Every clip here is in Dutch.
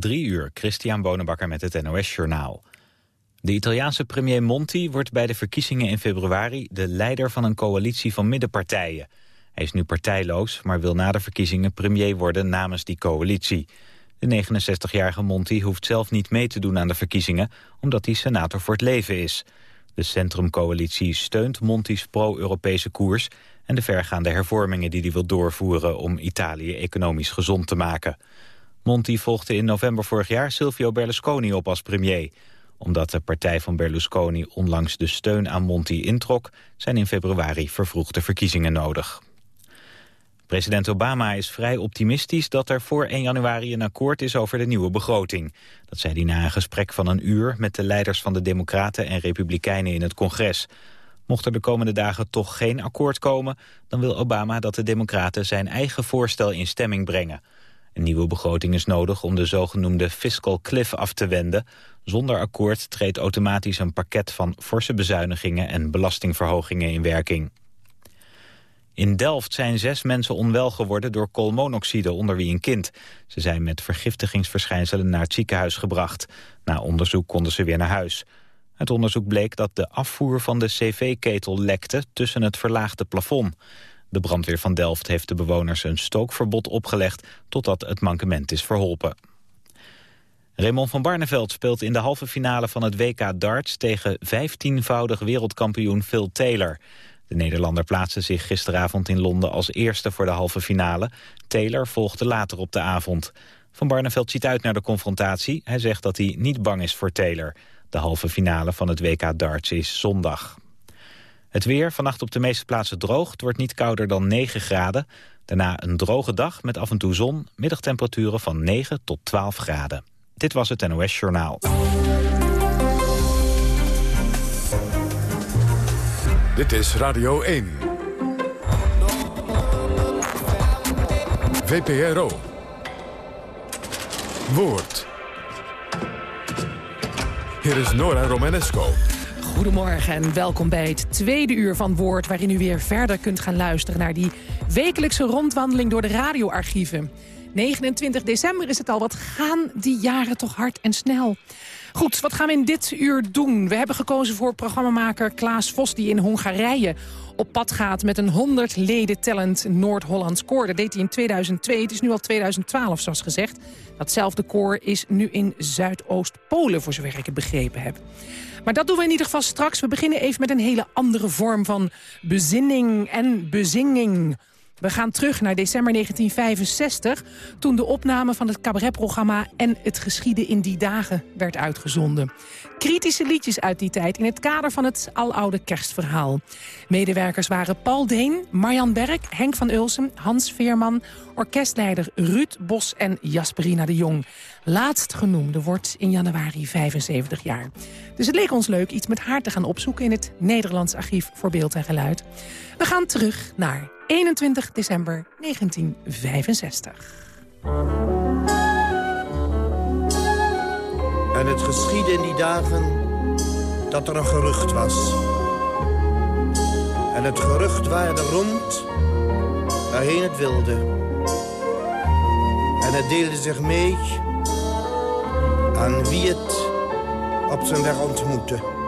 Drie uur, Christian Bonenbakker met het NOS Journaal. De Italiaanse premier Monti wordt bij de verkiezingen in februari... de leider van een coalitie van middenpartijen. Hij is nu partijloos, maar wil na de verkiezingen premier worden namens die coalitie. De 69-jarige Monti hoeft zelf niet mee te doen aan de verkiezingen... omdat hij senator voor het leven is. De Centrumcoalitie steunt Monti's pro-Europese koers... en de vergaande hervormingen die hij wil doorvoeren... om Italië economisch gezond te maken. Monti volgde in november vorig jaar Silvio Berlusconi op als premier. Omdat de partij van Berlusconi onlangs de steun aan Monti introk... zijn in februari vervroegde verkiezingen nodig. President Obama is vrij optimistisch dat er voor 1 januari een akkoord is over de nieuwe begroting. Dat zei hij na een gesprek van een uur met de leiders van de Democraten en Republikeinen in het congres. Mocht er de komende dagen toch geen akkoord komen, dan wil Obama dat de Democraten zijn eigen voorstel in stemming brengen. Een nieuwe begroting is nodig om de zogenoemde fiscal cliff af te wenden. Zonder akkoord treedt automatisch een pakket van forse bezuinigingen en belastingverhogingen in werking. In Delft zijn zes mensen onwel geworden door koolmonoxide, onder wie een kind. Ze zijn met vergiftigingsverschijnselen naar het ziekenhuis gebracht. Na onderzoek konden ze weer naar huis. Het onderzoek bleek dat de afvoer van de cv-ketel lekte tussen het verlaagde plafond. De brandweer van Delft heeft de bewoners een stookverbod opgelegd... totdat het mankement is verholpen. Raymond van Barneveld speelt in de halve finale van het WK darts... tegen 15-voudig wereldkampioen Phil Taylor. De Nederlander plaatste zich gisteravond in Londen als eerste voor de halve finale. Taylor volgde later op de avond. Van Barneveld ziet uit naar de confrontatie. Hij zegt dat hij niet bang is voor Taylor. De halve finale van het WK darts is zondag. Het weer, vannacht op de meeste plaatsen droog. Het wordt niet kouder dan 9 graden. Daarna een droge dag met af en toe zon. Middagtemperaturen van 9 tot 12 graden. Dit was het NOS Journaal. Dit is Radio 1. VPRO. Woord. Hier is Nora Romanesco. Goedemorgen en welkom bij het tweede uur van Woord... waarin u weer verder kunt gaan luisteren naar die wekelijkse rondwandeling door de radioarchieven. 29 december is het al. Wat gaan die jaren toch hard en snel. Goed, wat gaan we in dit uur doen? We hebben gekozen voor programmamaker Klaas Vos... die in Hongarije op pad gaat met een 100 leden tellend Noord-Hollands koor. Dat deed hij in 2002, het is nu al 2012 zoals gezegd. Datzelfde koor is nu in Zuidoost-Polen, voor zover ik het begrepen heb. Maar dat doen we in ieder geval straks. We beginnen even met een hele andere vorm van bezinning en bezinging. We gaan terug naar december 1965... toen de opname van het cabaretprogramma En het geschieden in die dagen werd uitgezonden. Kritische liedjes uit die tijd in het kader van het aloude kerstverhaal. Medewerkers waren Paul Deen, Marjan Berk, Henk van Ulsen, Hans Veerman... orkestleider Ruud Bos en Jasperina de Jong. Laatstgenoemde wordt in januari 75 jaar. Dus het leek ons leuk iets met haar te gaan opzoeken... in het Nederlands Archief voor Beeld en Geluid. We gaan terug naar 21 december 1965. En het geschiedde in die dagen dat er een gerucht was. En het gerucht waarde rond waarheen het wilde. En het deelde zich mee aan wie het op zijn weg ontmoette.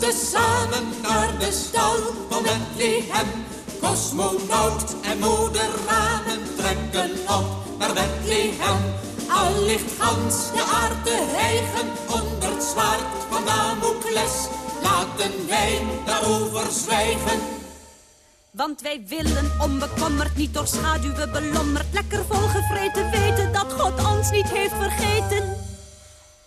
Ons samen naar de stal van Bethlehem. Cosmonaut en moderanen trekken op naar Bethlehem. Al ligt gans de aarde hijgen onder het zwaard van Damocles. Laten wij daarover zwijgen. Want wij willen onbekommerd, niet door schaduwen belommerd... lekker volgevreten weten dat God ons niet heeft vergeten.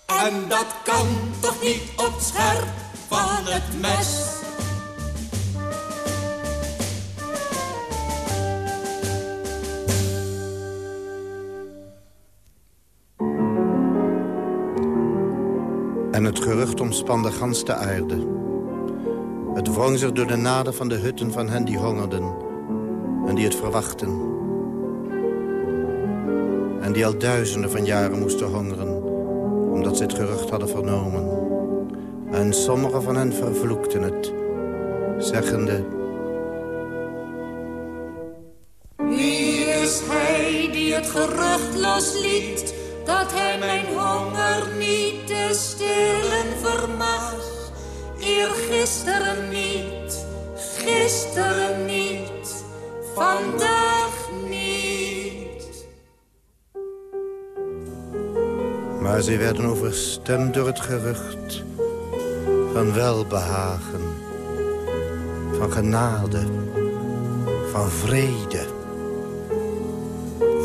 En dat kan toch niet op scherp van het mes. En het gerucht omspande gans de aarde. Het wrong zich door de naden van de hutten van hen die hongerden... en die het verwachten. En die al duizenden van jaren moesten hongeren... omdat ze het gerucht hadden vernomen En sommigen van hen vervloekten het, zeggende... Wie is hij die het gerucht losliet... dat hij mijn honger niet te stillen vermag? Eergisteren niet, gisteren niet, vandaag niet. Maar zij werden overstemd door het gerucht van welbehagen, van genade, van vrede,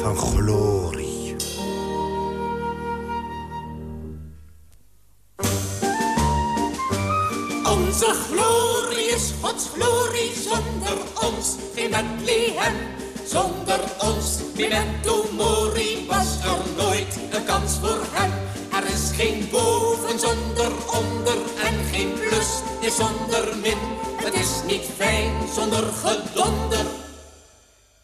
van glorie. Onze glorie is Gods glorie, zonder ons geen Bethlehem. Zonder ons, mori, is zonder min. Het is niet fijn zonder gedonder.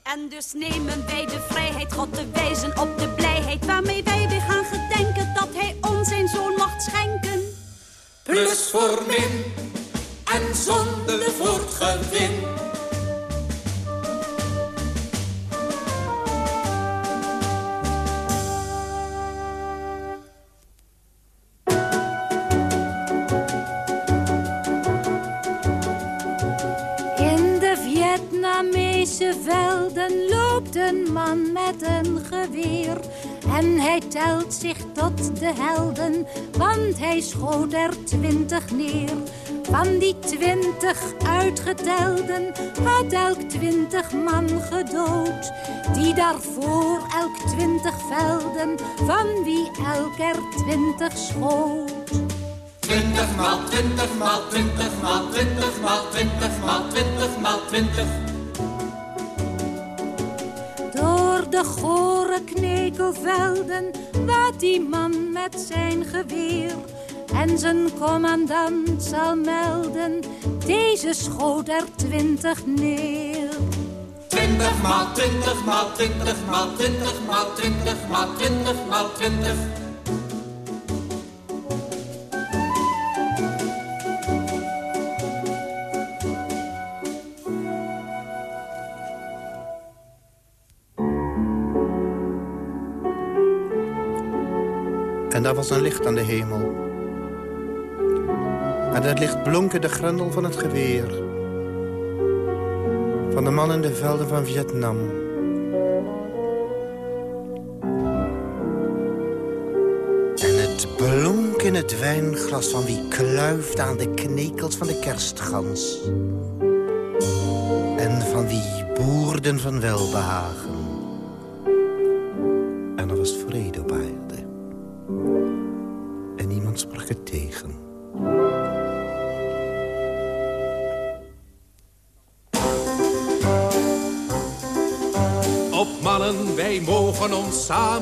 En dus nemen wij de vrijheid God te wijzen op de blijheid waarmee wij weer gaan gedenken dat hij ons zijn zoon mocht schenken. Plus voor min en zonde voor gewin. En hij telt zich tot de helden, want hij schoot er twintig neer. Van die twintig uitgetelden had elk twintig man gedood. Die daarvoor elk twintig velden, van wie elk er twintig schoot. Twintig maal twintig maal twintig maal twintig maal twintig maal twintig maal twintig. De gore knekelvelden wat die man met zijn geweer. En zijn commandant zal melden, deze schoot er twintig neer. Twintig maal twintig maal twintig maal twintig maal twintig maal twintig maal twintig. Daar was een licht aan de hemel. En dat licht blonk in de grendel van het geweer. Van de man in de velden van Vietnam. En het blonk in het wijnglas van wie kluift aan de knekels van de kerstgans. En van wie boerden van welbehagen.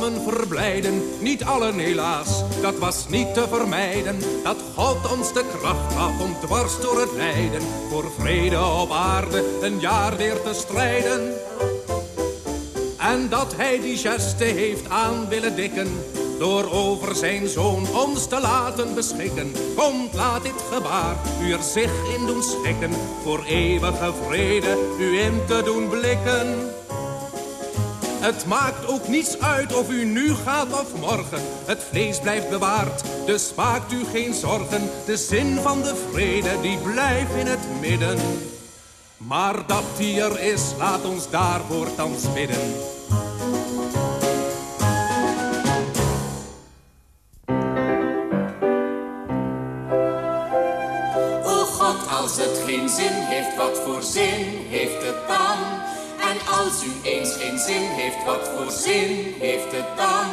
Samen verblijden. Niet allen helaas, dat was niet te vermijden. Dat God ons de kracht gaf om dwars door het lijden. Voor vrede op aarde een jaar weer te strijden. En dat hij die geste heeft aan willen dikken. Door over zijn zoon ons te laten beschikken. Komt, laat dit gebaar u er zich in doen schikken. Voor eeuwige vrede u in te doen blikken. Het maakt ook niets uit of u nu gaat of morgen. Het vlees blijft bewaard, dus maakt u geen zorgen. De zin van de vrede, die blijft in het midden. Maar dat die er is, laat ons daarvoor thans bidden. Als u eens geen zin heeft, wat voor zin heeft het dan?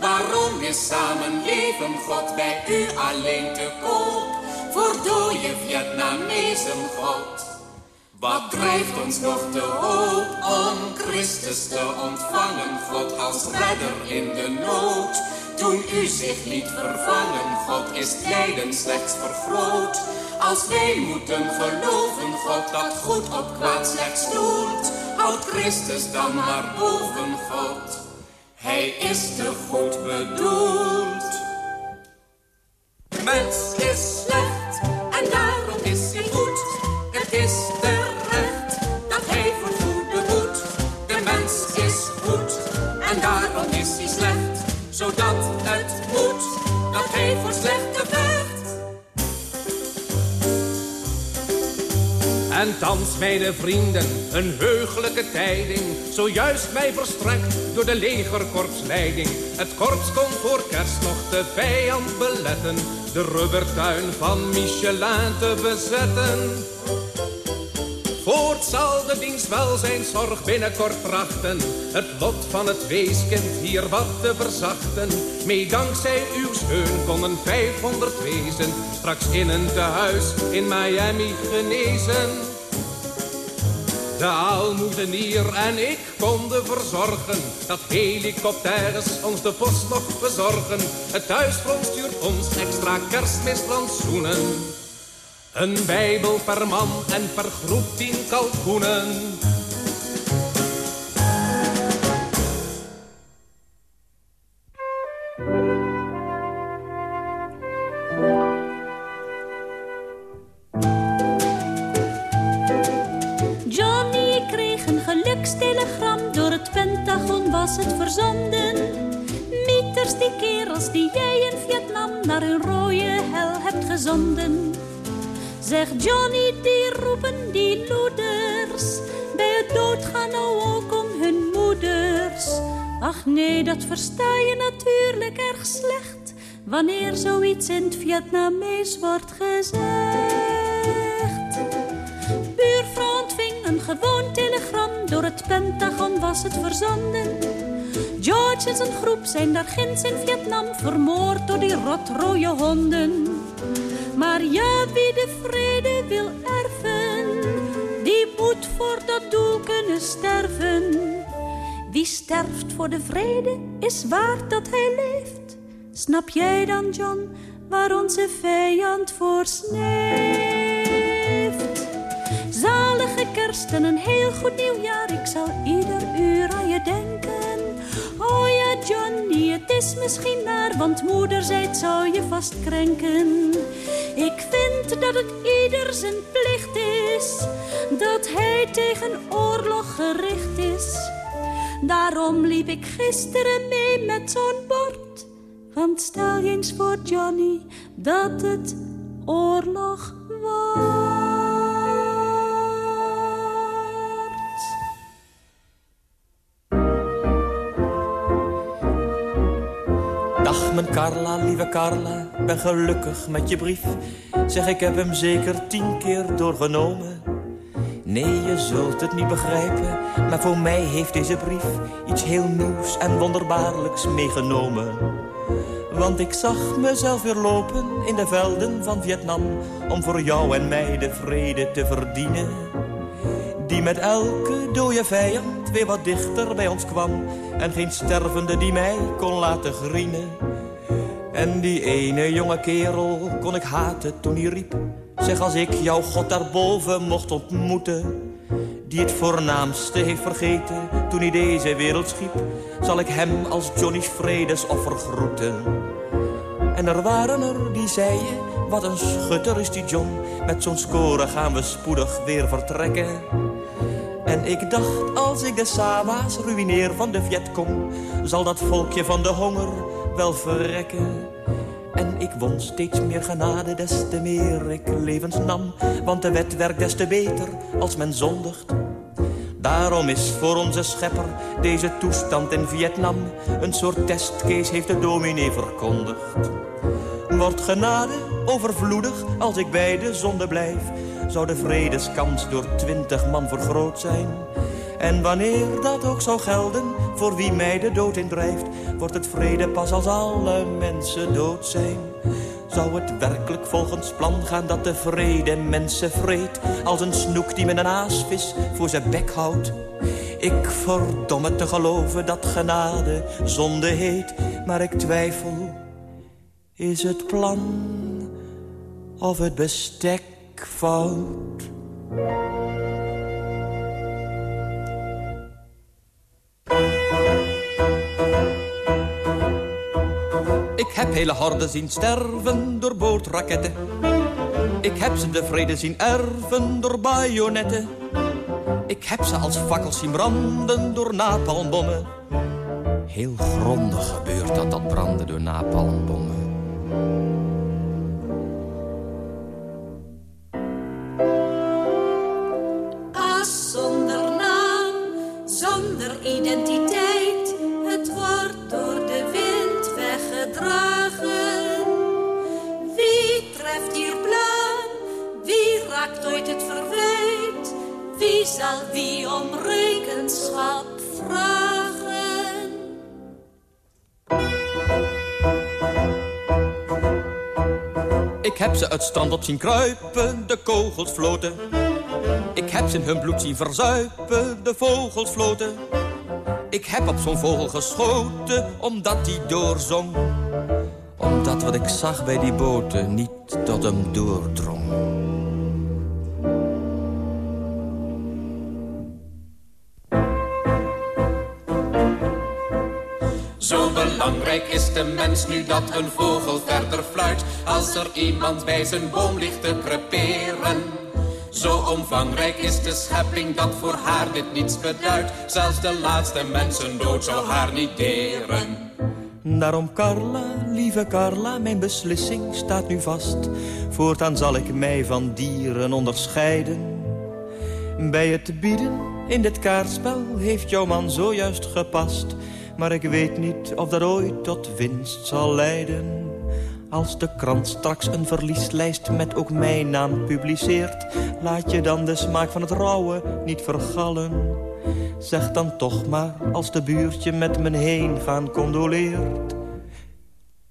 Waarom is samenleven, God, bij u alleen te koop? Voor dode Vietnamezen, God. Wat drijft ons nog te hoop om Christus te ontvangen, God als redder in de nood? Toen u zich liet vervangen, God is lijden slechts vergroot. Als wij moeten geloven, God dat goed op kwaad slechts doelt, houdt Christus dan maar boven God. Hij is te goed bedoeld. Mens is slecht En thans, mijn vrienden, een heugelijke tijding. Zojuist mij verstrekt door de legerkorpsleiding. Het korps kon voor kerst nog de vijand beletten. De rubbertuin van Michelin te bezetten. Voort zal de dienst welzijnszorg binnenkort trachten. Het lot van het weeskind hier wat te verzachten. Mee dankzij uw steun konden 500 wezen. Straks in een tehuis in Miami genezen. De aalmoezenier en ik konden verzorgen dat helikopters ons de post nog bezorgen. Het thuisfront stuurt ons extra kerstmisplantsoenen. Een bijbel per man en per groep tien kalkoenen. Johnny kreeg een gelukstelegram, door het Pentagon was het verzonden. Mieters die kerels die jij in Vietnam naar hun rode hel hebt gezonden. Zeg Johnny, die roepen die loeders, bij het doodgaan nou ook om hun moeders. Ach nee, dat versta je natuurlijk erg slecht, wanneer zoiets in het Vietnamees wordt gezegd. Buurvrouw ontving een gewoon telegram, door het Pentagon was het verzonden. George en zijn groep zijn daar ginds in Vietnam vermoord door die rotrode honden. Maar ja, wie de wil erven, die moet voor dat doel kunnen sterven. Wie sterft voor de vrede is waard dat hij leeft. Snap jij dan, John, waar onze vijand voor sneeft? Zalige kerst en een heel goed nieuwjaar, ik zal ieder uur aan je denken. Het is misschien naar, want moeder zei het zou je vast krenken. Ik vind dat het ieder zijn plicht is, dat hij tegen oorlog gericht is. Daarom liep ik gisteren mee met zo'n bord. Want stel je eens voor, Johnny, dat het oorlog wordt. Mijn Carla, lieve Carla, ben gelukkig met je brief. Zeg, ik heb hem zeker tien keer doorgenomen. Nee, je zult het niet begrijpen, maar voor mij heeft deze brief iets heel nieuws en wonderbaarlijks meegenomen. Want ik zag mezelf weer lopen in de velden van Vietnam, om voor jou en mij de vrede te verdienen. Die met elke dode vijand weer wat dichter bij ons kwam, en geen stervende die mij kon laten grienen. En die ene jonge kerel kon ik haten toen hij riep. Zeg als ik jouw God daarboven mocht ontmoeten. Die het voornaamste heeft vergeten toen hij deze wereld schiep. Zal ik hem als Johnny's vredesoffer groeten. En er waren er die zeiden, wat een schutter is die John. Met zo'n score gaan we spoedig weer vertrekken. En ik dacht, als ik de Sama's ruïneer van de Vietcong... zal dat volkje van de honger wel verrekken. En ik won steeds meer genade, des te meer ik levens nam. Want de wet werkt des te beter als men zondigt. Daarom is voor onze schepper deze toestand in Vietnam... een soort testcase, heeft de dominee verkondigd. Wordt genade overvloedig als ik bij de zonde blijf... zou de vredeskans door twintig man vergroot zijn... En wanneer dat ook zou gelden, voor wie mij de dood indrijft... wordt het vrede pas als alle mensen dood zijn. Zou het werkelijk volgens plan gaan dat de vrede mensen vreet... als een snoek die met een aasvis voor zijn bek houdt? Ik verdomme te geloven dat genade zonde heet... maar ik twijfel, is het plan of het bestek fout? Ik heb hele horden zien sterven door bootraketten. Ik heb ze de vrede zien erven door bajonetten. Ik heb ze als fakkels zien branden door napalmbommen. Heel grondig gebeurt dat, dat branden door napalmbommen. Het wordt door de wind weggedragen. Wie treft hier blaam? Wie raakt ooit het verwijt? Wie zal wie om rekenschap vragen? Ik heb ze het strand op zien kruipen, de kogels floten. Ik heb ze in hun bloed zien verzuipen, de vogels floten. Ik heb op zo'n vogel geschoten, omdat die doorzong. Omdat wat ik zag bij die boten niet tot hem doordrong. Zo belangrijk is de mens nu dat een vogel verder fluit Als er iemand bij zijn boom ligt te creperen Zo omvangrijk is de schepping dat voor haar dit niets beduidt Zelfs de laatste mensen dood zou haar niet deren Daarom Carla, lieve Carla, mijn beslissing staat nu vast. Voortaan zal ik mij van dieren onderscheiden. Bij het bieden in dit kaartspel heeft jouw man zojuist gepast. Maar ik weet niet of dat ooit tot winst zal leiden. Als de krant straks een verlieslijst met ook mijn naam publiceert... laat je dan de smaak van het rouwen niet vergallen. Zeg dan toch maar, als de buurtje met me heen gaan condoleert...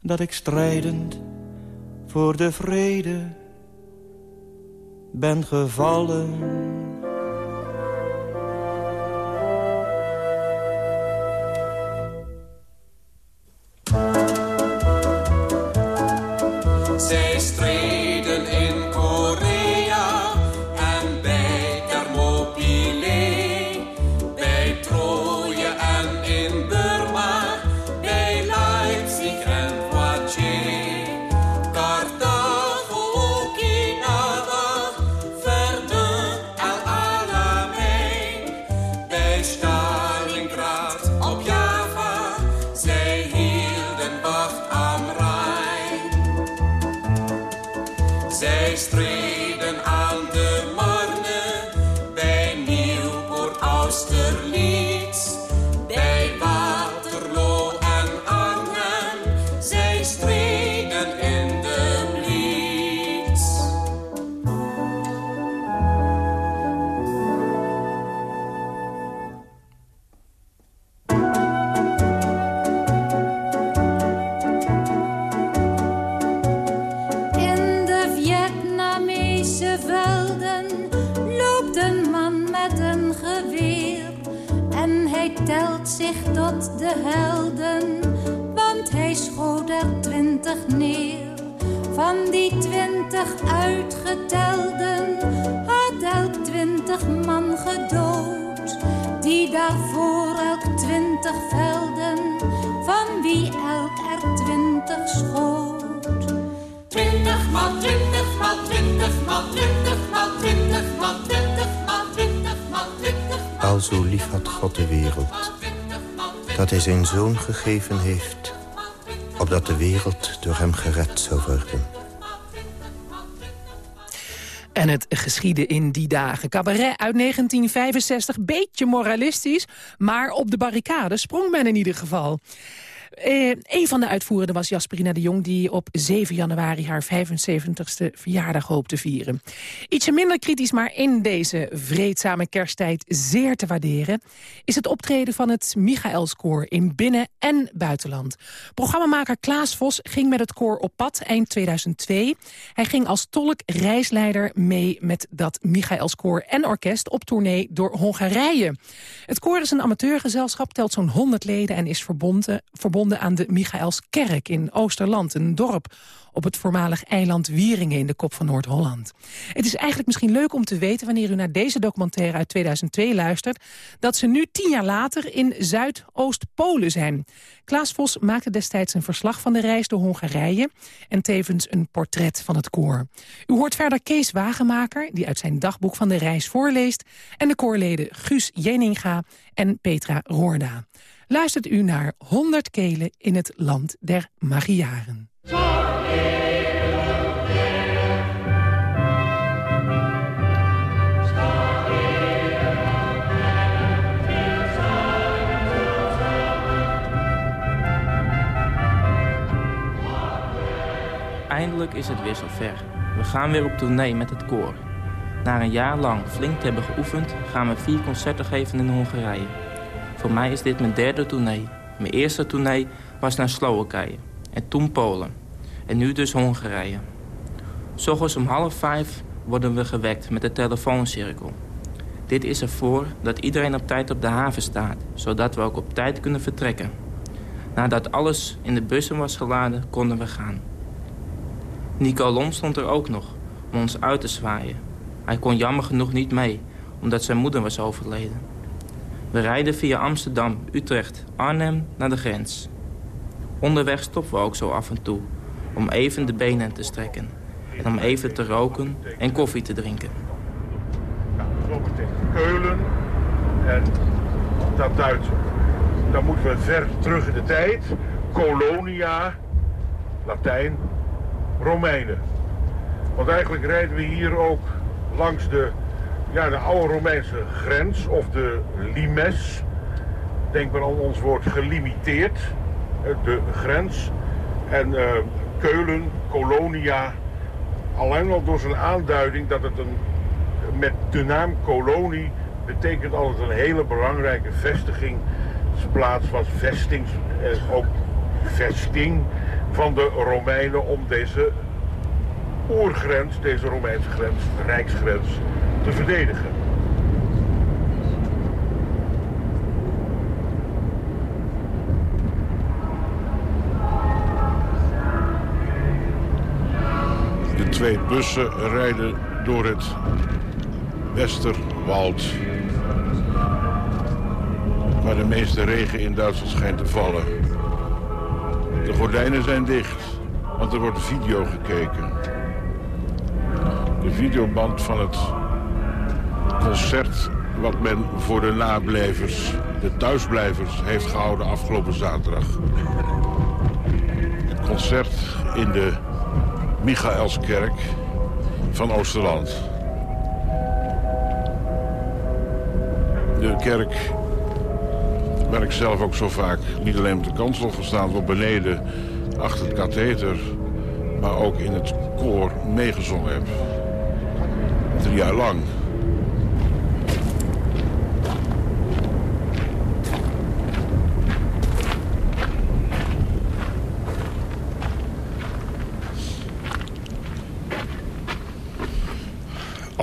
dat ik strijdend voor de vrede ben gevallen. Twintig velden, van wie elk er twintig schoot. Twintig maal twintig maal twintig maal twintig maal twintig maal twintig maal twintig maal twintig Al zo lief had God de wereld, dat hij zijn zoon gegeven heeft, opdat de wereld door hem gered zou worden. En het geschiedde in die dagen. Cabaret uit 1965, beetje moralistisch... maar op de barricade sprong men in ieder geval. Eh, een van de uitvoerenden was Jasperina de Jong... die op 7 januari haar 75ste verjaardag hoopt te vieren. Ietsje minder kritisch, maar in deze vreedzame kersttijd zeer te waarderen... is het optreden van het Michaelskoor in binnen- en buitenland. Programmamaker Klaas Vos ging met het koor op pad eind 2002. Hij ging als tolk reisleider mee met dat Michaelskoor en orkest... op tournee door Hongarije. Het koor is een amateurgezelschap, telt zo'n 100 leden... en is verbonden, verbonden aan de Michaelskerk in Oosterland, een dorp op het voormalig eiland Wieringen in de kop van Noord-Holland. Het is eigenlijk misschien leuk om te weten, wanneer u naar deze documentaire uit 2002 luistert, dat ze nu tien jaar later in Zuidoost-Polen zijn. Klaas Vos maakte destijds een verslag van de reis door Hongarije en tevens een portret van het koor. U hoort verder Kees Wagenmaker, die uit zijn dagboek van de reis voorleest, en de koorleden Guus Jeninga en Petra Roorda. Luistert u naar 100 kelen in het land der Magyaren. Eindelijk is het weer zover. We gaan weer op tournee met het koor. Na een jaar lang flink te hebben geoefend... gaan we vier concerten geven in Hongarije. Voor mij is dit mijn derde tournee. Mijn eerste tournee was naar Slowakije. En toen Polen. En nu dus Hongarije. S'ochtends om half vijf worden we gewekt met de telefooncirkel. Dit is ervoor dat iedereen op tijd op de haven staat... zodat we ook op tijd kunnen vertrekken. Nadat alles in de bussen was geladen, konden we gaan. Nico Lom stond er ook nog, om ons uit te zwaaien. Hij kon jammer genoeg niet mee, omdat zijn moeder was overleden. We rijden via Amsterdam, Utrecht, Arnhem naar de grens. Onderweg stoppen we ook zo af en toe, om even de benen te strekken. En om even te roken en koffie te drinken. Zometeen Keulen en dat Duitse. Dan moeten we ver terug in de tijd. Colonia, Latijn, Romeinen. Want eigenlijk rijden we hier ook langs de, ja, de oude Romeinse grens of de limes. Denk maar aan ons woord gelimiteerd, de grens. En uh, Keulen, Colonia, alleen al door zijn aanduiding dat het een, met de naam kolonie betekent altijd een hele belangrijke vestigingsplaats was, vestings, eh, ook vesting van de Romeinen om deze oergrens, deze Romeinse grens, rijksgrens, te verdedigen. De twee bussen rijden door het Westerwald. Waar de meeste regen in Duitsland schijnt te vallen. De gordijnen zijn dicht, want er wordt video gekeken. De videoband van het concert wat men voor de nablijvers, de thuisblijvers, heeft gehouden afgelopen zaterdag. Het concert in de Michaelskerk van Oosterland. De kerk waar ik zelf ook zo vaak niet alleen op de kansel gestaan... maar beneden achter het katheter, maar ook in het koor meegezongen heb. Drie jaar lang.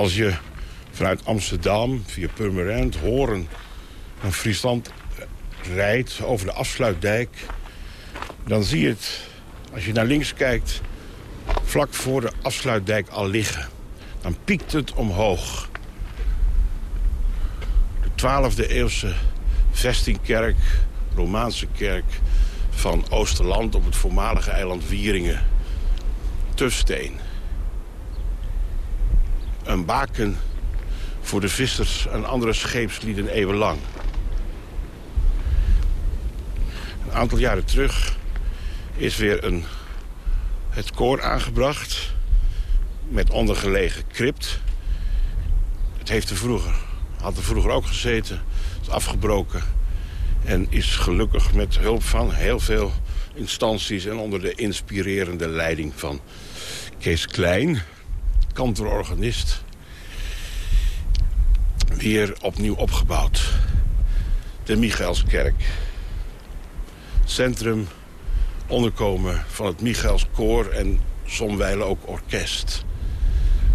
Als je vanuit Amsterdam via Purmerend, Horen en Friesland rijdt over de afsluitdijk... dan zie je het, als je naar links kijkt, vlak voor de afsluitdijk al liggen. Dan piekt het omhoog. De 12e eeuwse vestingkerk, Romaanse kerk van Oosterland... op het voormalige eiland Wieringen. Tufsteen. Een baken voor de vissers en andere scheepslieden eeuwenlang. Een aantal jaren terug is weer een, het koor aangebracht met ondergelegen crypt. Het heeft er vroeger, had er vroeger ook gezeten, is afgebroken... en is gelukkig met hulp van heel veel instanties... en onder de inspirerende leiding van Kees Klein, kantororganist... weer opnieuw opgebouwd. De Michaelskerk centrum onderkomen van het Michaels Koor en somwijlen ook orkest.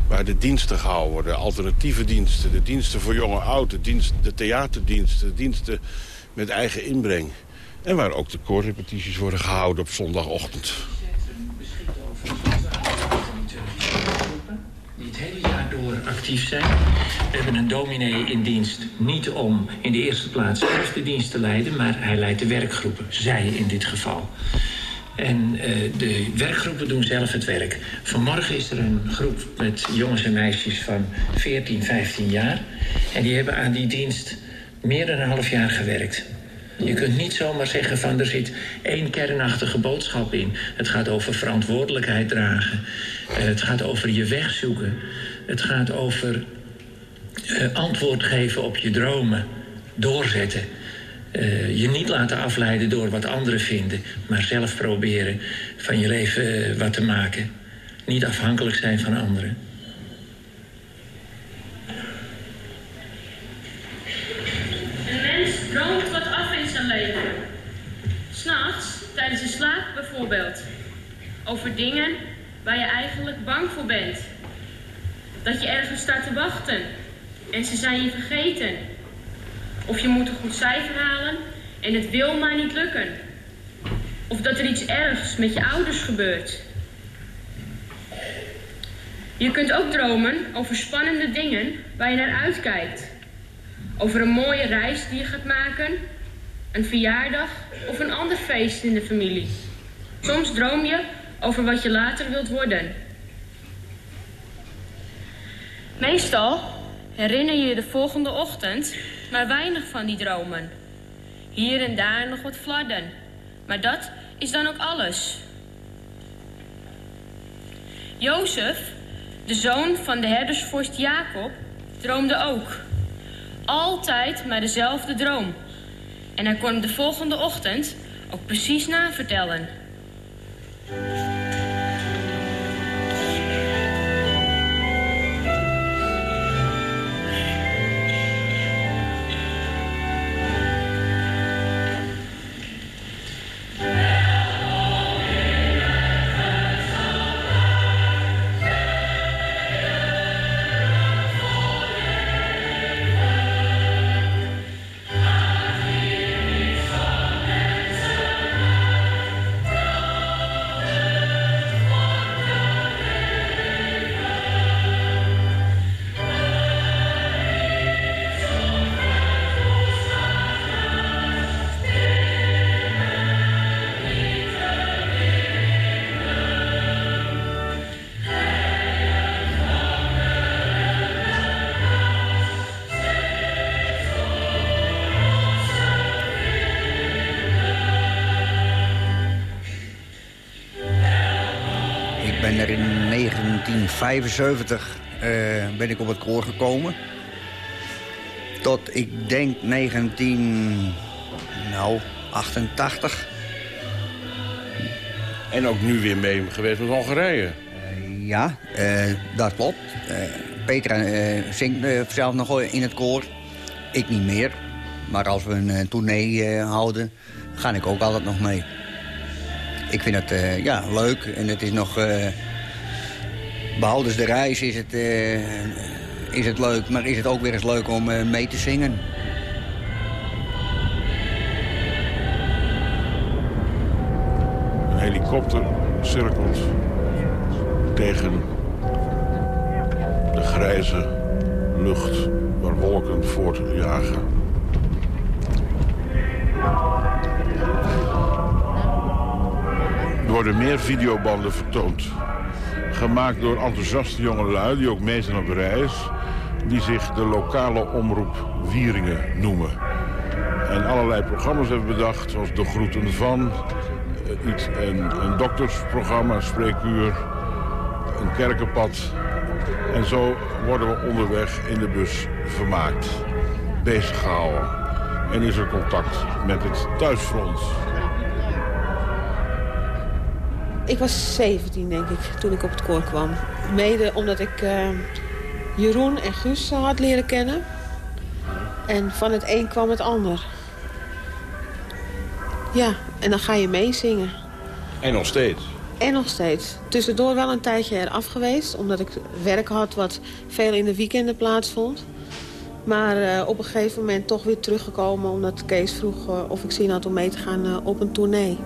Waar de diensten gehouden worden, alternatieve diensten. De diensten voor jonge oud, de, de theaterdiensten, de diensten met eigen inbreng. En waar ook de koorrepetities worden gehouden op zondagochtend. hele jaar door actief zijn. We hebben een dominee in dienst, niet om in de eerste plaats zelf de dienst te leiden, maar hij leidt de werkgroepen, zij in dit geval. En uh, de werkgroepen doen zelf het werk. Vanmorgen is er een groep met jongens en meisjes van 14, 15 jaar. En die hebben aan die dienst meer dan een half jaar gewerkt. Je kunt niet zomaar zeggen van er zit één kernachtige boodschap in. Het gaat over verantwoordelijkheid dragen. Uh, het gaat over je weg zoeken. Het gaat over uh, antwoord geven op je dromen. Doorzetten. Uh, je niet laten afleiden door wat anderen vinden, maar zelf proberen van je leven uh, wat te maken. Niet afhankelijk zijn van anderen. Een mens droomt wat af in zijn leven. S'nachts, tijdens de slaap bijvoorbeeld. Over dingen waar je eigenlijk bang voor bent. Dat je ergens staat te wachten en ze zijn je vergeten. Of je moet een goed cijfer halen en het wil maar niet lukken. Of dat er iets ergs met je ouders gebeurt. Je kunt ook dromen over spannende dingen waar je naar uitkijkt. Over een mooie reis die je gaat maken, een verjaardag of een ander feest in de familie. Soms droom je over wat je later wilt worden. Meestal herinner je je de volgende ochtend maar weinig van die dromen. Hier en daar nog wat flarden. Maar dat is dan ook alles. Jozef, de zoon van de herdersvorst Jacob, droomde ook. Altijd maar dezelfde droom. En hij kon hem de volgende ochtend ook precies navertellen. 1975 uh, ben ik op het koor gekomen. Tot ik denk 1988. En ook nu weer mee geweest met Hongarije. Uh, ja, uh, dat klopt. Petra zingt zelf nog in het koor. Ik niet meer. Maar als we een tournee houden, ga ik ook altijd nog mee. Ik vind het ja, leuk en het is nog... Behoudens de reis is het, uh, is het leuk, maar is het ook weer eens leuk om mee te zingen. Een helikopter cirkelt tegen de grijze lucht waar wolken voortjagen. Er worden meer videobanden vertoond. Gemaakt door enthousiaste jongelui die ook mee op reis. Die zich de lokale omroep Wieringen noemen. En allerlei programma's hebben bedacht, zoals De Groeten van... Iets, een, een doktersprogramma, een spreekuur, een kerkenpad. En zo worden we onderweg in de bus vermaakt, bezig gehouden. En is er contact met het thuisfront. Ik was 17, denk ik, toen ik op het koor kwam. Mede omdat ik uh, Jeroen en Guus had leren kennen. En van het een kwam het ander. Ja, en dan ga je meezingen. En nog steeds? En nog steeds. Tussendoor wel een tijdje eraf geweest. Omdat ik werk had wat veel in de weekenden plaatsvond. Maar uh, op een gegeven moment toch weer teruggekomen... omdat Kees vroeg uh, of ik zin had om mee te gaan uh, op een tournee.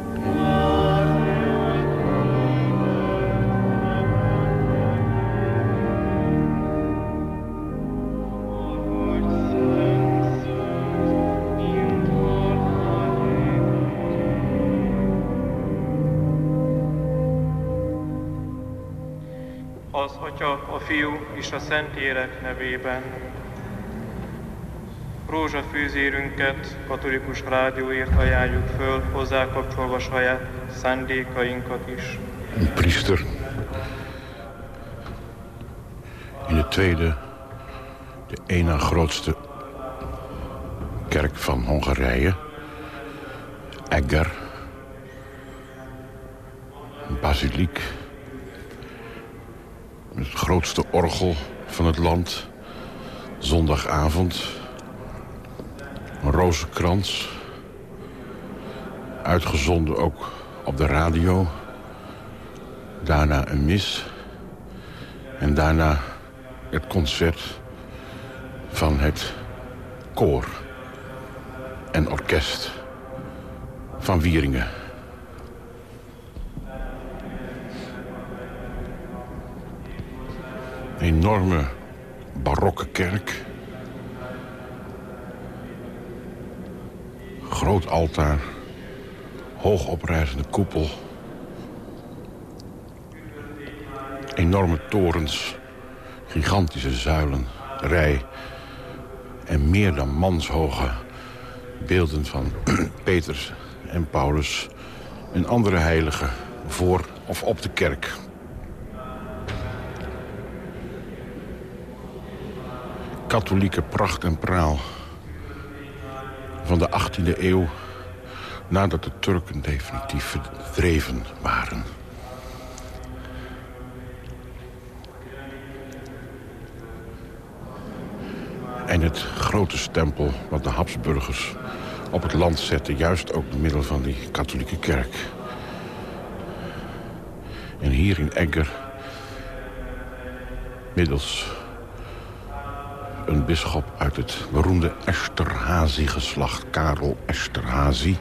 Fiú és a Szentlélek nevében. Rózsafűzérünket katolikus rádióért ajánljuk föl, hozzákapcsolva saját szándékainkat is. Een priester in de tweede, de één grootste kerk van Hongarije, Egger, een basiliek, het grootste orgel van het land, zondagavond, een rozenkrans, uitgezonden ook op de radio, daarna een mis. En daarna het concert van het koor en orkest van Wieringen. Enorme barokke kerk. Groot altaar. Hoog oprijzende koepel. Enorme torens. Gigantische zuilen. Rij. En meer dan manshoge beelden van Petrus en Paulus... en andere heiligen voor of op de kerk. Katholieke pracht en praal van de 18e eeuw... nadat de Turken definitief verdreven waren. En het grote stempel wat de Habsburgers op het land zetten... juist ook door middel van die katholieke kerk. En hier in Egger, middels een bisschop uit het beroemde Esterhazy-geslacht, Karel Esterhazy...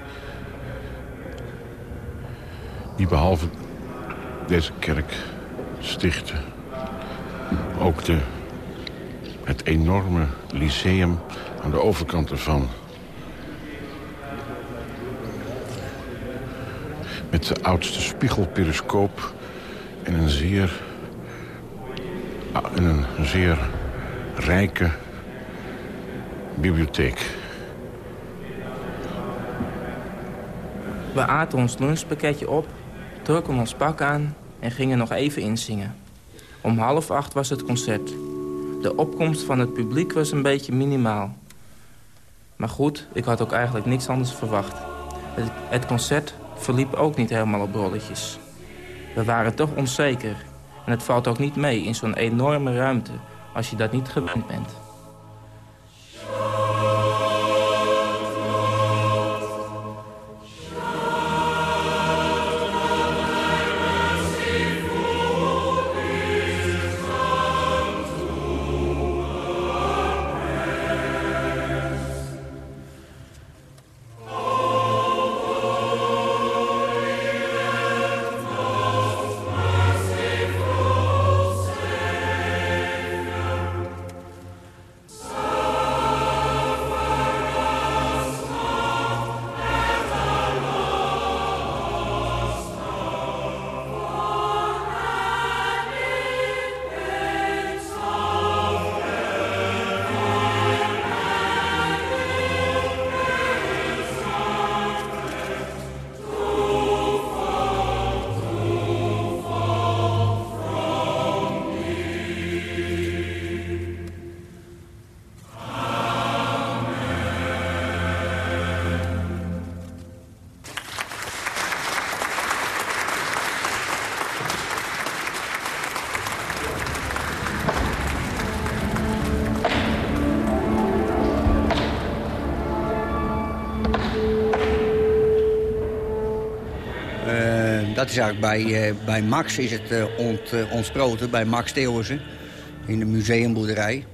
die behalve deze kerk stichtte ook de, het enorme lyceum aan de overkant ervan... met de oudste spiegelperiscoop en een zeer, en een zeer rijke bibliotheek. We aten ons lunchpakketje op, trokken ons pak aan en gingen nog even inzingen. Om half acht was het concert. De opkomst van het publiek was een beetje minimaal. Maar goed, ik had ook eigenlijk niks anders verwacht. Het, het concert verliep ook niet helemaal op rolletjes. We waren toch onzeker. En het valt ook niet mee in zo'n enorme ruimte als je dat niet gewend bent. Dat is eigenlijk bij, uh, bij Max is het uh, ont, ontsproten, bij Max Theeuwensen. In de museumboerderij.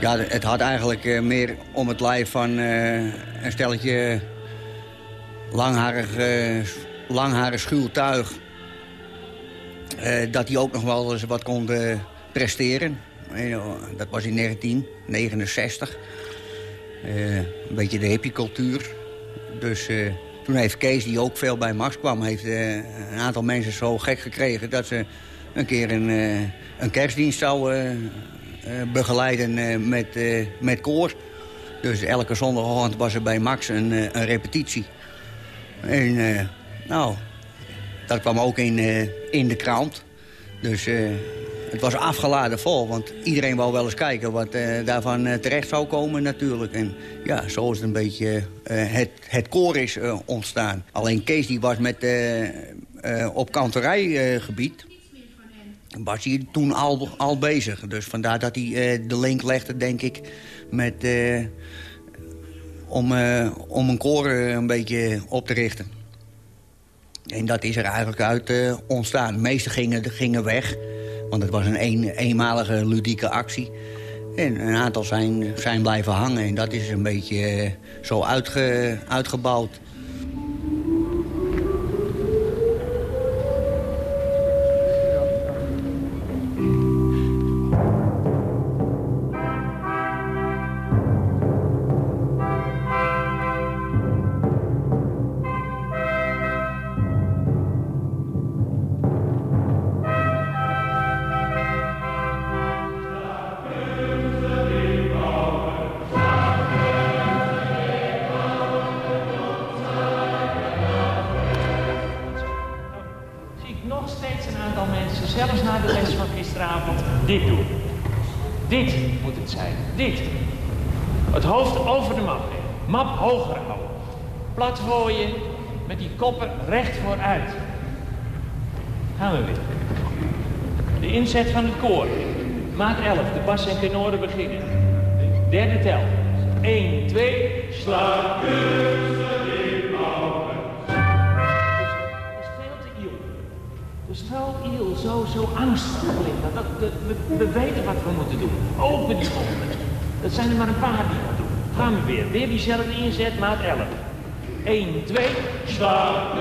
ja, het had eigenlijk meer om het lijf van een stelletje langharig, langharig schuwtuig. dat hij ook nog wel eens wat kon presteren. dat was in 1969. een beetje de hippiecultuur. Dus... Toen heeft Kees, die ook veel bij Max kwam... heeft uh, een aantal mensen zo gek gekregen... dat ze een keer een, eh, een kerstdienst zou eh, eh, begeleiden eh, met, eh, met koor. Dus elke zondagochtend was er bij Max een, eh, een repetitie. En eh, nou, dat kwam ook in, eh, in de krant. Dus eh, het was afgeladen vol, want iedereen wou wel eens kijken wat eh, daarvan eh, terecht zou komen natuurlijk. En ja, zo is het een beetje eh, het, het koor is ontstaan. Alleen Kees die was met, op kanterijgebied. was hij toen al, al bezig. Dus vandaar dat hij de link legde, denk ik, met, om, om een koor een beetje op te richten. En dat is er eigenlijk uit ontstaan. De meesten gingen, gingen weg, want het was een, een eenmalige ludieke actie. En een aantal zijn, zijn blijven hangen en dat is een beetje eh, zo uitge, uitgebouwd. Recht vooruit. Gaan we weer. De inzet van het koor. Maat 11, de bas en tenoren beginnen. Derde tel. 1, 2, sla. Dus wel iel, zo, zo angstig dat. we, we weten wat we moeten doen. Open die monden. Dat zijn er maar een paar die dat doen. Gaan we weer. Weer diezelfde inzet, maat 11. 1, 2, sla.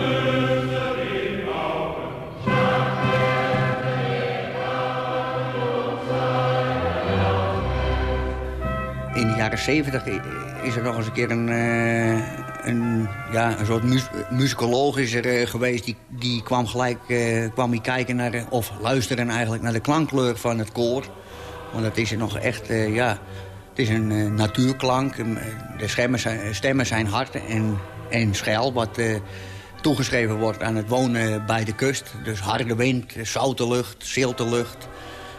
In de jaren zeventig is er nog eens een keer een, eh, ja, een soort mus muzikoloog is er, eh, geweest. Die, die kwam gelijk eh, kwam kijken naar, of luisteren eigenlijk naar de klankkleur van het koor. Want dat is nog echt, ja, het is een natuurklank. De stemmen zijn, stemmen zijn hard en, en schel, wat eh, toegeschreven wordt aan het wonen bij de kust. Dus harde wind, zoute lucht, zilte lucht.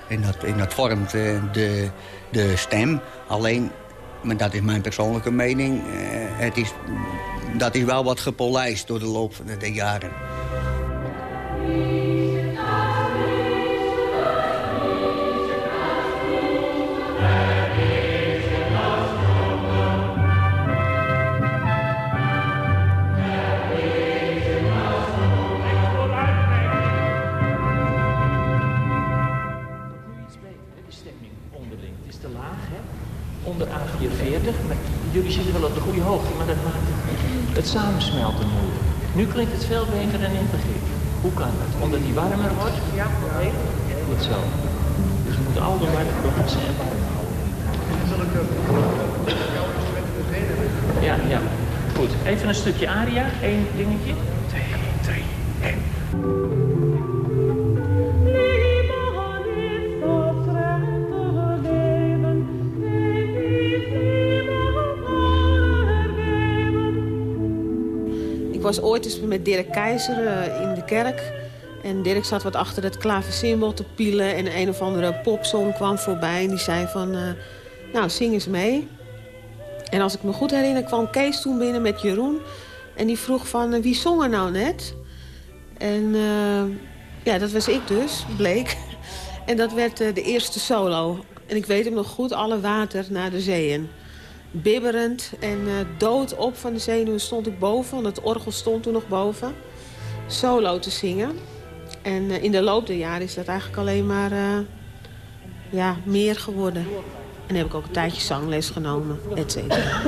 En dat, en dat vormt eh, de, de stem. Alleen, maar dat is mijn persoonlijke mening... eh, het is, dat is wel wat gepolijst door de loop van de, de jaren. Jullie zitten wel op de goede hoogte, maar dat maakt het, samensmelten moeilijk. Nu klinkt het veel beter dan in het begin. Hoe kan dat? Omdat die warmer wordt? Ja, nee. Goed zo. Dus we moeten al de warm plaatsen en warm houden. Ja, ja. Goed. Even een stukje aria. Eén dingetje. Twee, drie, één. Was ooit eens met Dirk Keizer eh, in de kerk. En Dirk zat wat achter het klaversymbol te pielen. En een of andere popsong kwam voorbij. En die zei van, eh, nou, zing eens mee. En als ik me goed herinner, kwam Kees toen binnen met Jeroen. En die vroeg van, eh, wie zong er nou net? En ja, dat was ik dus, bleek. En dat werd de eerste solo. En ik weet hem nog goed, alle water naar de zeeën. Bibberend en eh, dood op van de zenuwen stond ik boven. Want het orgel stond toen nog boven. Solo te zingen. En eh, in de loop der jaren is dat eigenlijk alleen maar eh, ja, meer geworden. En heb ik ook een tijdje zangles genomen, et cetera.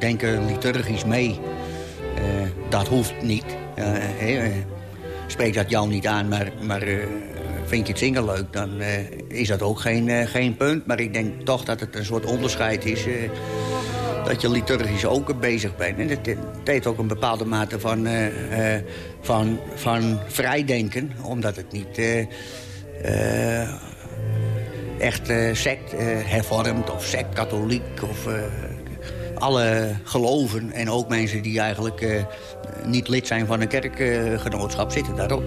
Denken liturgisch mee. Eh, dat hoeft niet. Uh, hey, spreek dat jou niet aan, maar, maar vind je het zingen leuk... dan is dat ook geen, geen punt. Maar ik denk toch dat het een soort onderscheid is... dat je liturgisch ook bezig bent. En het, heeft ook een bepaalde mate van, van, van vrijdenken. Omdat het niet echt sect uh, hervormd of sect katholiek of alle geloven en ook mensen die eigenlijk niet lid zijn van een kerkgenootschap zitten daarop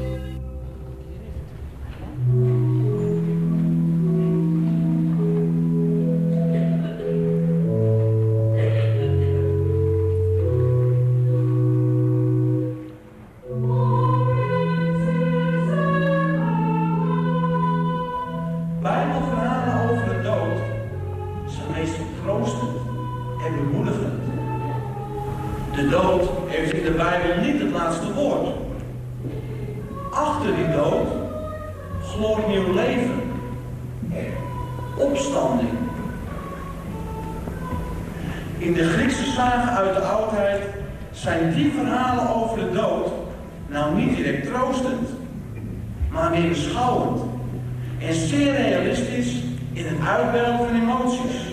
en bemoedigend. De dood heeft in de Bijbel niet het laatste woord. Achter die dood gloort nieuw leven. Opstanding. In de Griekse zagen uit de oudheid zijn die verhalen over de dood nou niet direct troostend, maar meer beschouwend en zeer realistisch in het uitbeelden van emoties.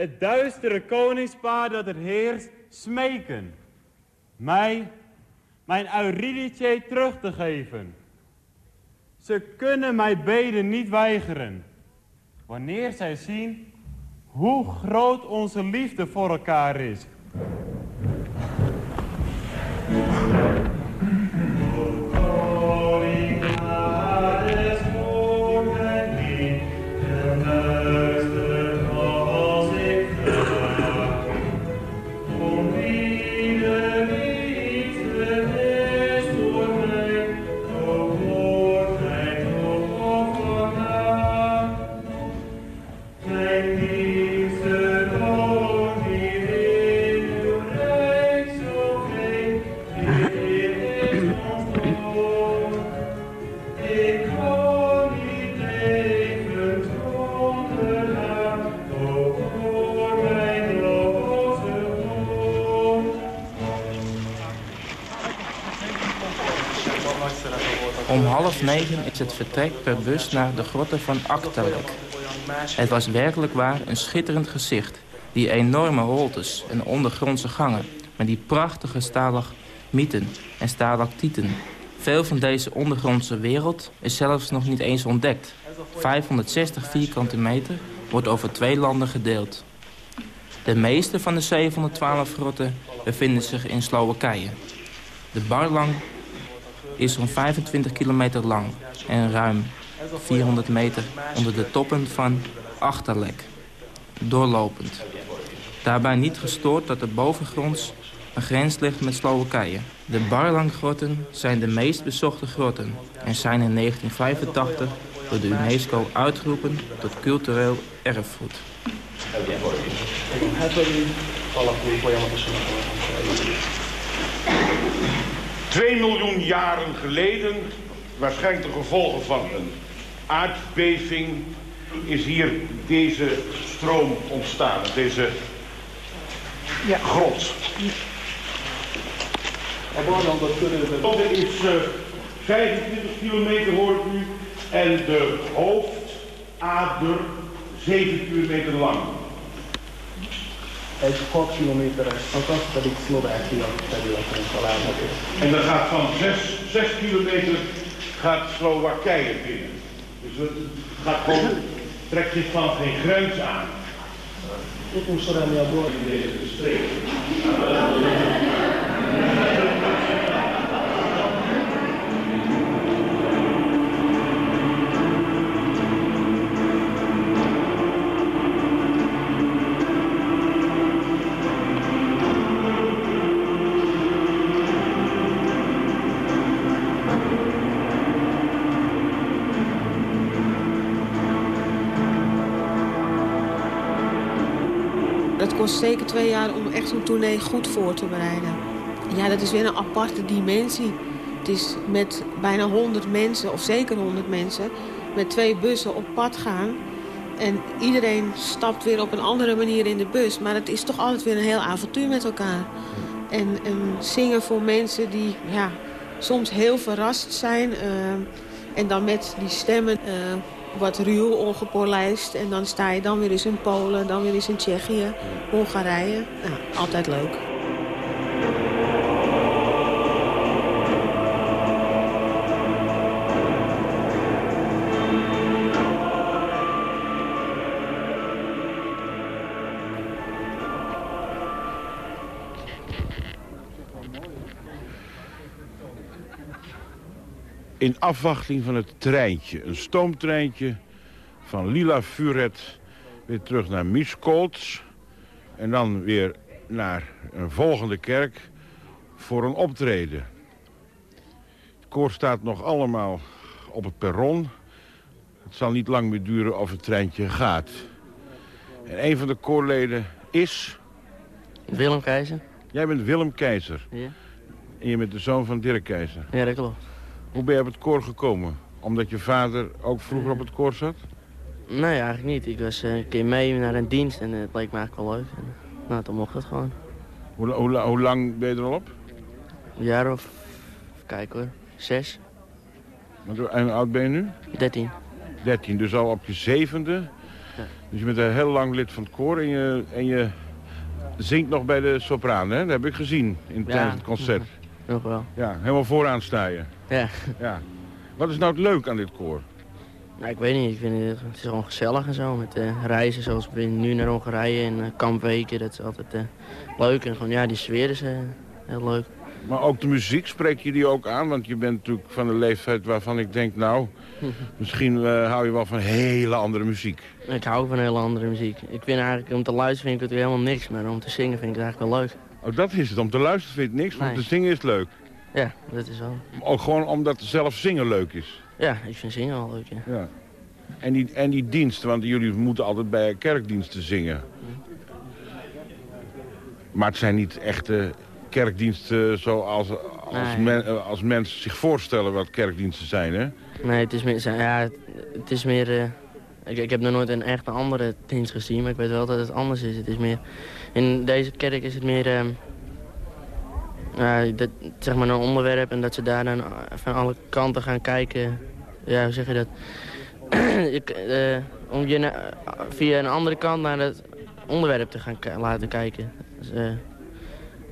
het duistere koningspaar dat er heerst smeken. Mij, mijn Eurydice terug te geven. Ze kunnen mijn beden niet weigeren. Wanneer zij zien hoe groot onze liefde voor elkaar is. Negen is het vertrek per bus naar de grotten van Aktalek. Het was werkelijk waar een schitterend gezicht. Die enorme holtes en ondergrondse gangen... met die prachtige stalagmieten en stalactieten. Veel van deze ondergrondse wereld is zelfs nog niet eens ontdekt. 560 vierkante meter wordt over twee landen gedeeld. De meeste van de 712 grotten bevinden zich in Slowakije. De Barlang is zo'n 25 kilometer lang en ruim 400 meter onder de toppen van Achterlek. Doorlopend. Daarbij niet gestoord dat er bovengronds een grens ligt met Slowakije. De Barlang-grotten zijn de meest bezochte grotten en zijn in 1985 door de UNESCO uitgeroepen tot cultureel erfgoed. 2 miljoen jaren geleden, waarschijnlijk de gevolgen van een aardbeving, is hier deze stroom ontstaan, deze ja. grot. Tot is uh, 25 kilometer hoort u en de hoofdader 7 kilometer lang. Egy 6 kilométeres szakasz pedig Szlovákia területen található. En dan gaat van 6, 6 kilometer gaat Slowakije binnen. Dus het gaat gewoon, trekt zich van geen grens aan. Itt most sorolni a bor. Zeker twee jaar om echt zo'n tournee goed voor te bereiden. Ja, dat is weer een aparte dimensie. Het is met bijna 100 mensen, of zeker 100 mensen... met twee bussen op pad gaan. En iedereen stapt weer op een andere manier in de bus. Maar het is toch altijd weer een heel avontuur met elkaar. En, en zingen voor mensen die ja, soms heel verrast zijn... Uh, en dan met die stemmen uh, wat ruw, ongepolijst. En dan sta je dan weer eens in Polen, dan weer eens in Tsjechië, Hongarije. Nou, altijd leuk. In afwachting van het treintje. Een stoomtreintje van Lila Furet weer terug naar Miskolc. En dan weer naar een volgende kerk voor een optreden. Het koor staat nog allemaal op het perron. Het zal niet lang meer duren of het treintje gaat. En een van de koorleden is... Willem Keizer. Jij bent Willem Keizer. Ja. En je bent de zoon van Dirk Keizer. Ja, dat klopt. Hoe ben je op het koor gekomen? Omdat je vader ook vroeger op het koor zat? Nee, eigenlijk niet. Ik was een keer mee naar een dienst en het leek me eigenlijk wel leuk. En, nou, toen mocht het gewoon. Hoe, hoe, hoe, lang ben je er al op? Een jaar of, kijk hoor, zes. En hoe oud ben je nu? Dertien. Dertien, dus al op je zevende. Ja. Dus je bent een heel lang lid van het koor en je, en je zingt nog bij de sopraan, hè? Dat heb ik gezien in, tijdens ja. het concert. Nog wel. Ja, helemaal vooraan sta je. Ja. ja. Wat is nou het leuk aan dit koor? Nou, ik weet niet, ik vind het, het is gewoon gezellig en zo. Met uh, reizen zoals we nu naar Hongarije en uh, kampweken, dat is altijd uh, leuk. En gewoon, ja, die sfeer is heel leuk. Maar ook de muziek, spreek je die ook aan? Want je bent natuurlijk van de leeftijd waarvan ik denk, nou, misschien hou je wel van hele andere muziek. Ik hou van hele andere muziek. Ik vind eigenlijk, om te luisteren vind ik het helemaal niks, maar om te zingen vind ik het eigenlijk wel leuk. Oh, dat is het. Om te luisteren vind ik niks, maar om te zingen is leuk. Ja, dat is wel. Ook gewoon omdat zelf zingen leuk is? Ja, ik vind zingen wel leuk, ja. ja. En, die, en die diensten, want jullie moeten altijd bij kerkdiensten zingen. Maar het zijn niet echte kerkdiensten zoals als, nee. men, als mensen zich voorstellen wat kerkdiensten zijn, hè? Nee, het is meer... Ja, het is meer uh, ik, ik heb nog nooit een echt andere dienst gezien, maar ik weet wel dat het anders is. Het is meer... In deze kerk is het meer... Uh, uh, dat, zeg maar een onderwerp en dat ze daar dan van alle kanten gaan kijken. Ja, hoe zeg je dat? uh, om je na, via een andere kant naar het onderwerp te gaan laten kijken. Dus, uh,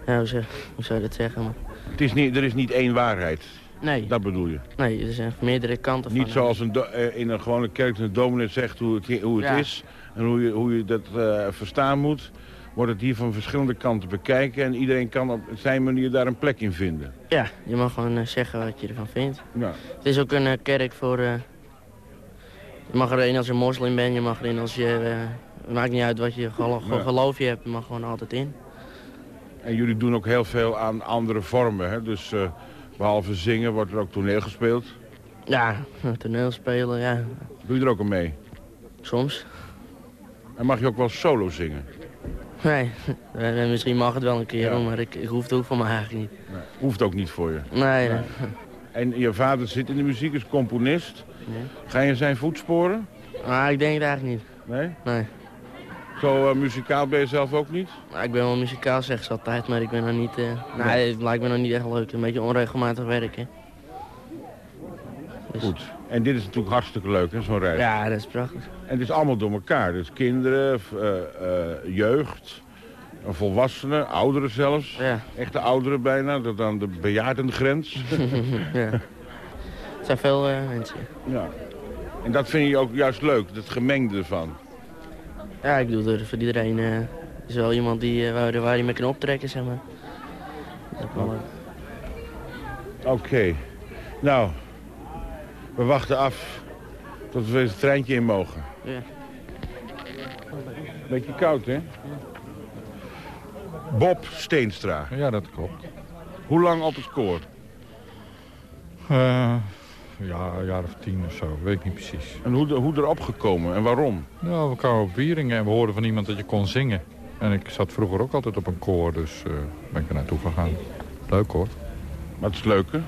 ja, hoe, zeg, hoe, zou je dat zeggen? Maar... Het is niet, er is niet één waarheid. Nee. Dat bedoel je? Nee, er zijn meerdere kanten Niet zoals een in een gewone kerk een dominee zegt hoe het, hoe het is en hoe je, hoe je dat verstaan moet wordt het hier van verschillende kanten bekijken... en iedereen kan op zijn manier daar een plek in vinden. Ja, je mag gewoon uh, zeggen wat je ervan vindt. Ja. Het is ook een uh, kerk voor... Uh, je mag erin als je moslim bent, je mag erin als je... het maakt niet uit wat je geloof, ja. geloof je hebt, je mag gewoon altijd in. En jullie doen ook heel veel aan andere vormen, hè? Dus behalve zingen wordt er ook toneel gespeeld? Ja, toneel spelen, ja. Doe je er ook aan mee? Soms. En mag je ook wel solo zingen? Nee, misschien mag het wel een keer, ja. maar ik, ik hoef het ook van mij eigenlijk niet. Nee, hoeft ook niet voor je? Nee, nee. En je vader zit in de muziek, is componist. Nee. Ga je zijn voetsporen? Ah, ik denk het eigenlijk niet. Nee? Nee. Zo uh, muzikaal ben je zelf ook niet? Nou, ik ben wel muzikaal, zeg ze altijd, maar ik ben nog niet... Uh, nee. nee, het lijkt me nog niet echt leuk. Een beetje onregelmatig werken. Dus. Goed. En dit is natuurlijk hartstikke leuk, hè, zo'n reis. Ja, dat is prachtig. En het is allemaal door elkaar. Dus kinderen, uh, uh, jeugd, volwassenen, ouderen zelfs. Ja. Echte ouderen bijna, dat dan de bejaardengrens. ja. Het zijn veel uh, mensen. Ja. En dat vind je ook juist leuk, het gemengde ervan. Ja, ik bedoel, er voor iedereen is wel iemand die, waar, waar je mee kan optrekken, zeg maar. Oké. Okay. Nou, we wachten af tot we het treintje in mogen. Ja. Beetje koud, hè? Bob Steenstra. Ja, dat klopt. Hoe lang op het koor? Uh, ja, een jaar of tien of zo, weet ik niet precies. En hoe, hoe erop gekomen en waarom? Nou, we kwamen op Wieringen en we hoorden van iemand dat je kon zingen. En ik zat vroeger ook altijd op een koor, dus uh, ben ik er naartoe gegaan. Leuk hoor. Wat is het leuke?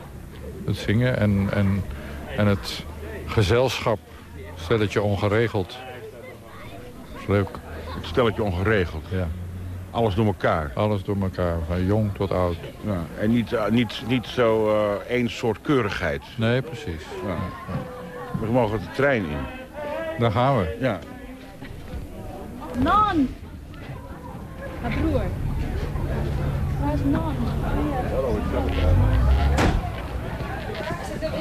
Het zingen en, en, en het gezelschap. Stelletje ongeregeld. Dat is leuk. Het stelletje ongeregeld? Ja. Alles door elkaar? Alles door elkaar, van jong tot oud. Ja. En niet, uh, niet, niet zo uh, één soort keurigheid? Nee, precies. Ja. We mogen de trein in. Daar gaan we. Ja. Non! Haar broer. Waar is Non?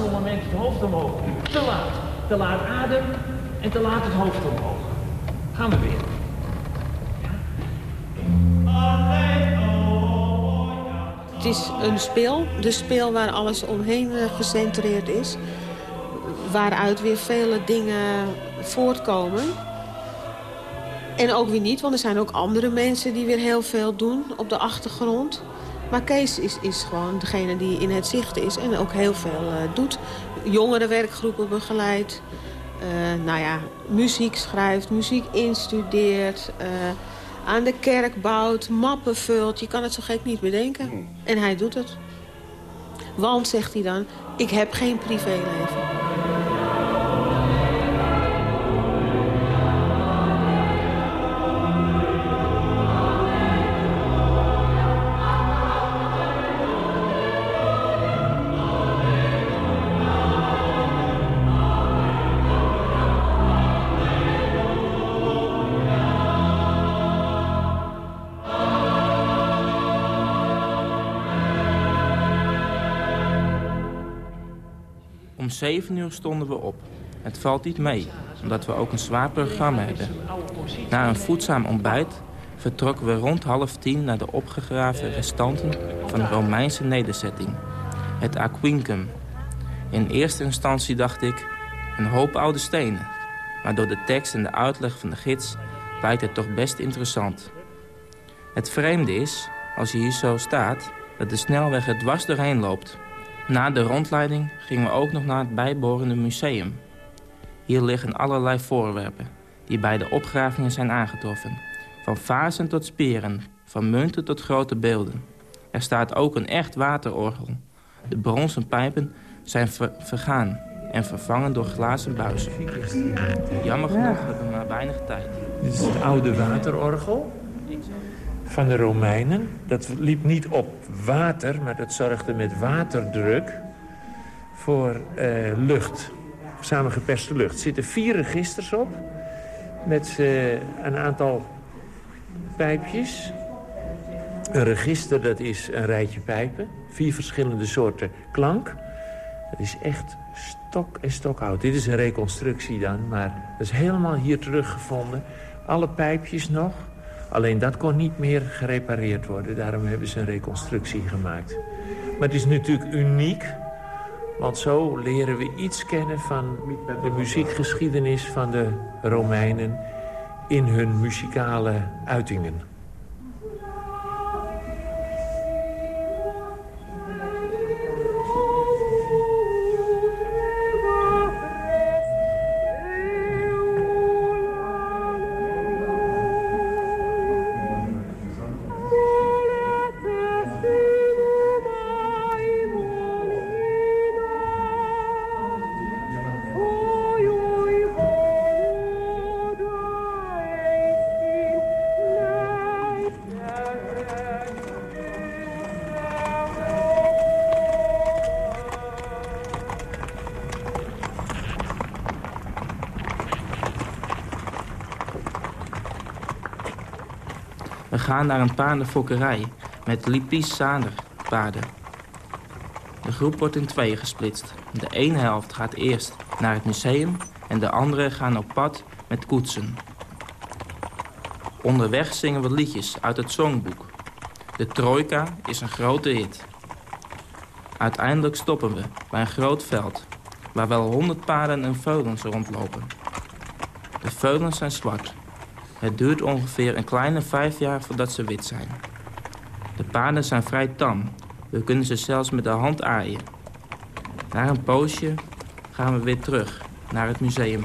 laatste moment het hoofd omhoog. Te laat. Te laat adem en te laat het hoofd omhoog. Gaan we weer. Het is een speel, de speel waar alles omheen eh, gecentreerd is. Waaruit weer vele dingen voortkomen. En ook weer niet, want er zijn ook andere mensen die weer heel veel doen op de achtergrond. Maar Kees is, is gewoon degene die in het zicht is en ook heel veel uh, doet. Jongere werkgroepen begeleidt. Uh, nou ja, muziek schrijft, muziek instudeert. Uh, aan de kerk bouwt, mappen vult. Je kan het zo gek niet bedenken. En hij doet het. Want, zegt hij dan, ik heb geen privéleven. 7 uur stonden we op. Het valt niet mee, omdat we ook een zwaar programma hebben. Na een voedzaam ontbijt vertrokken we rond half tien naar de opgegraven restanten van de Romeinse nederzetting, het Aquincum. In eerste instantie dacht ik, een hoop oude stenen. Maar door de tekst en de uitleg van de gids blijkt het toch best interessant. Het vreemde is, als je hier zo staat, dat de snelweg er dwars doorheen loopt. Na de rondleiding gingen we ook nog naar het bijbehorende museum. Hier liggen allerlei voorwerpen die bij de opgravingen zijn aangetroffen. Van vazen tot speren, van munten tot grote beelden. Er staat ook een echt waterorgel. De bronzen pijpen zijn ver vergaan en vervangen door glazen buizen. Jammer genoeg hebben we maar weinig tijd. Dit is het oude waterorgel van de Romeinen. Dat liep niet op water, maar dat zorgde met waterdruk voor uh, lucht. Samengeperste lucht. Er zitten vier registers op met uh, een aantal pijpjes. Een register, dat is een rijtje pijpen. Vier verschillende soorten klank. Dat is echt stok en stokhout. Dit is een reconstructie dan, maar dat is helemaal hier teruggevonden. Alle pijpjes nog. Alleen dat kon niet meer gerepareerd worden. Daarom hebben ze een reconstructie gemaakt. Maar het is natuurlijk uniek. Want zo leren we iets kennen van de muziekgeschiedenis van de Romeinen... in hun muzikale uitingen. We gaan naar een paardenfokkerij met Sander paarden. De groep wordt in tweeën gesplitst. De ene helft gaat eerst naar het museum en de andere gaan op pad met koetsen. Onderweg zingen we liedjes uit het songboek. De Trojka is een grote hit. Uiteindelijk stoppen we bij een groot veld... waar wel honderd paarden en veulens rondlopen. De veulens zijn zwart. Het duurt ongeveer een kleine vijf jaar voordat ze wit zijn. De paarden zijn vrij tam. We kunnen ze zelfs met de hand aaien. Na een poosje gaan we weer terug naar het museum.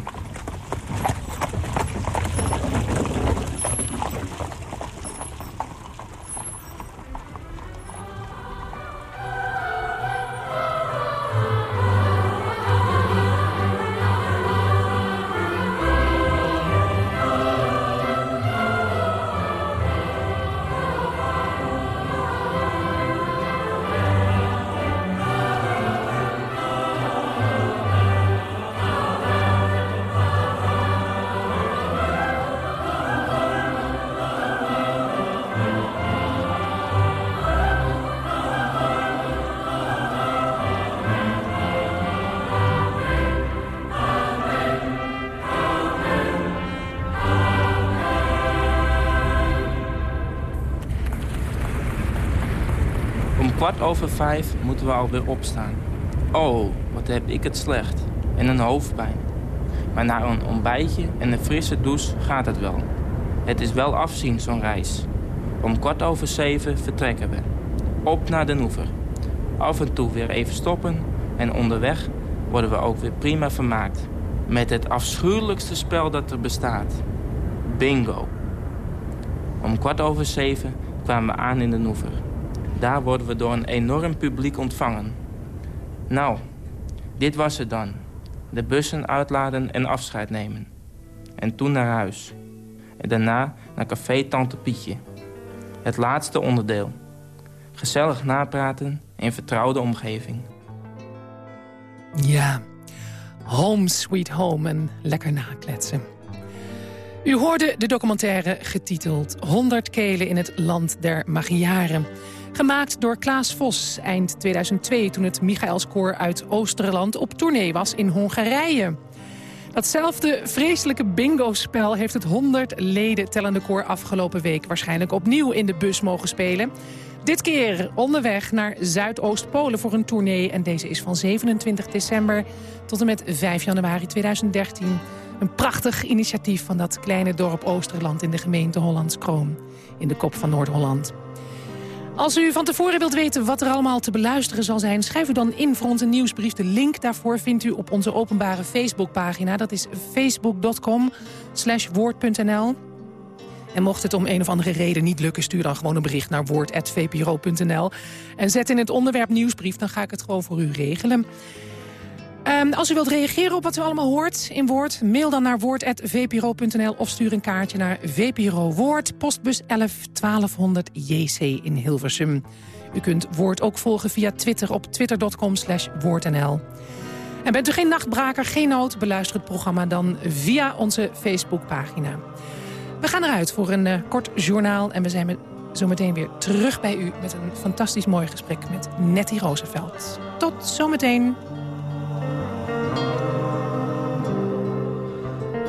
Kwart over vijf moeten we alweer opstaan. Oh, wat heb ik het slecht. En een hoofdpijn. Maar na een ontbijtje en een frisse douche gaat het wel. Het is wel afzien, zo'n reis. Om kwart over zeven vertrekken we. Op naar de Oever. Af en toe weer even stoppen. En onderweg worden we ook weer prima vermaakt. Met het afschuwelijkste spel dat er bestaat. Bingo. Om kwart over zeven kwamen we aan in de Oever. Daar worden we door een enorm publiek ontvangen. Nou, dit was het dan. De bussen uitladen en afscheid nemen. En toen naar huis. En daarna naar café Tante Pietje. Het laatste onderdeel. Gezellig napraten in vertrouwde omgeving. Ja, home sweet home en lekker nakletsen. U hoorde de documentaire getiteld 100 kelen in het land der Magyaren. Gemaakt door Klaas Vos eind 2002 toen het Michaelskoor uit Oosterland op tournee was in Hongarije. Datzelfde vreselijke bingo-spel heeft het 100 leden tellende koor afgelopen week waarschijnlijk opnieuw in de bus mogen spelen. Dit keer onderweg naar Zuidoost-Polen voor een tournee. En deze is van 27 december tot en met 5 januari 2013. Een prachtig initiatief van dat kleine dorp Oosterland in de gemeente Hollandskroon. In de kop van Noord-Holland. Als u van tevoren wilt weten wat er allemaal te beluisteren zal zijn... schrijf u dan in voor onze nieuwsbrief. De link daarvoor vindt u op onze openbare Facebookpagina. Dat is facebook.com woord.nl. En mocht het om een of andere reden niet lukken... stuur dan gewoon een bericht naar woord.vpro.nl. En zet in het onderwerp nieuwsbrief, dan ga ik het gewoon voor u regelen. Um, als u wilt reageren op wat u allemaal hoort in Woord... mail dan naar woord.vpro.nl of stuur een kaartje naar VPRO Woord... postbus 11 1200 JC in Hilversum. U kunt Woord ook volgen via Twitter op twitter.com slash woordnl. En bent u geen nachtbraker, geen nood, beluister het programma dan via onze Facebookpagina. We gaan eruit voor een uh, kort journaal en we zijn met, zo meteen weer terug bij u... met een fantastisch mooi gesprek met Nettie Roosevelt. Tot zometeen.